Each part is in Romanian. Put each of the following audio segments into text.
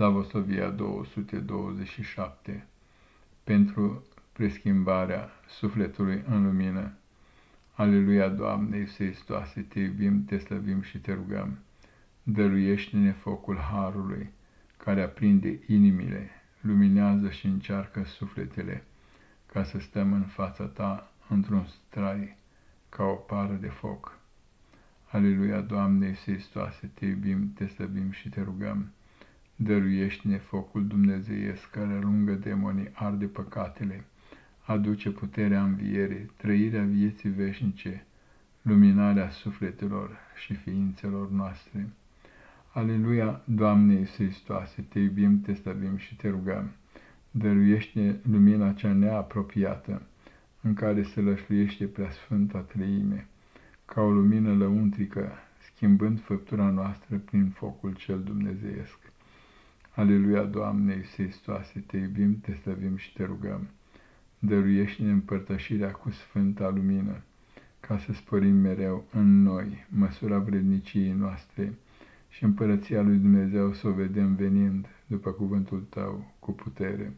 Slavosovia 227 pentru preschimbarea sufletului în lumină. Aleluia, Doamne, Iisuse Te iubim, Te slăvim și Te rugăm. Dăruiește-ne focul Harului, care aprinde inimile, luminează și încearcă sufletele, ca să stăm în fața Ta într-un strai, ca o pară de foc. Aleluia, Doamne, Iisuse Te iubim, Te slăvim și Te rugăm dăruiește-ne focul dumnezeiesc care alungă demonii, arde păcatele, aduce puterea învierii, trăirea vieții veșnice, luminarea sufletelor și ființelor noastre. Aleluia, Doamne Iisuse Te iubim, Te slăbim și Te rugăm. Dăruiește lumina cea neapropiată, în care se lășluiește Sfânta Treime, ca o lumină lăuntrică, schimbând făptura noastră prin focul cel dumnezeiesc. Aleluia, Doamne Iisuse, Te iubim, Te slăvim și Te rugăm. Dăruiește-ne împărtășirea cu Sfânta Lumină, ca să sporim mereu în noi măsura vredniciei noastre și împărăția lui Dumnezeu să o vedem venind, după cuvântul Tău, cu putere.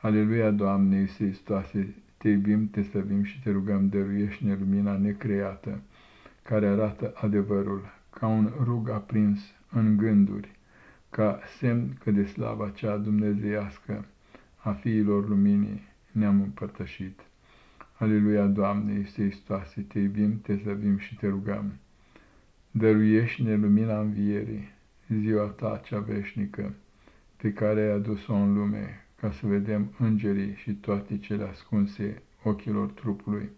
Aleluia, Doamne Iisuse, Te iubim, Te slăvim și Te rugăm, dăruiește-ne lumina necreată, care arată adevărul, ca un rug aprins în gânduri, ca semn că de slava cea dumnezeiască a fiilor luminii ne-am împărtășit. Aleluia, Doamne, este istoase, te iubim, te slăvim și te rugăm. Dăruiește-ne lumina învierii, ziua ta cea veșnică, pe care ai adus-o în lume, ca să vedem îngerii și toate cele ascunse ochilor trupului.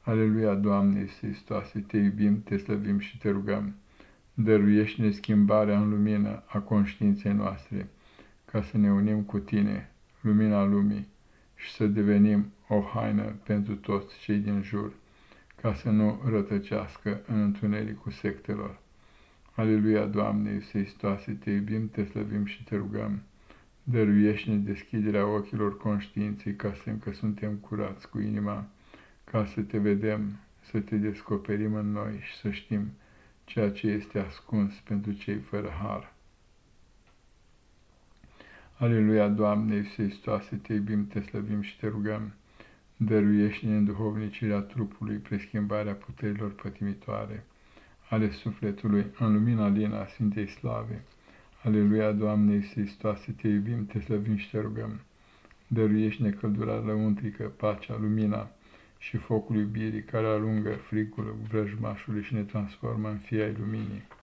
Aleluia, Doamne, este istoase, te iubim, te slăvim și te rugăm dăruiește-ne schimbarea în lumină a conștiinței noastre, ca să ne unim cu Tine, lumina lumii, și să devenim o haină pentru toți cei din jur, ca să nu rătăcească în întunericul sectelor. Aleluia, Doamne, Iisuse Te iubim, Te slăvim și Te rugăm. Dăruiește-ne deschiderea ochilor conștiinței, ca să încă suntem curați cu inima, ca să Te vedem, să Te descoperim în noi și să știm ceea ce este ascuns pentru cei fără har. Aleluia, Doamne, Iisuse, Te iubim, Te slăbim și Te rugăm, dăruiește-ne în duhovnicirea trupului, preschimbarea puterilor pătimitoare, ale sufletului, în lumina lină a Sfintei Slave. Aleluia, Doamne, Iisuse, Te iubim, Te slăbim și Te rugăm, dăruiește-ne căldura lăuntrică, pacea, lumina, și focul iubirii care alungă fricul vrăjmașului și ne transformă în fii ai luminii.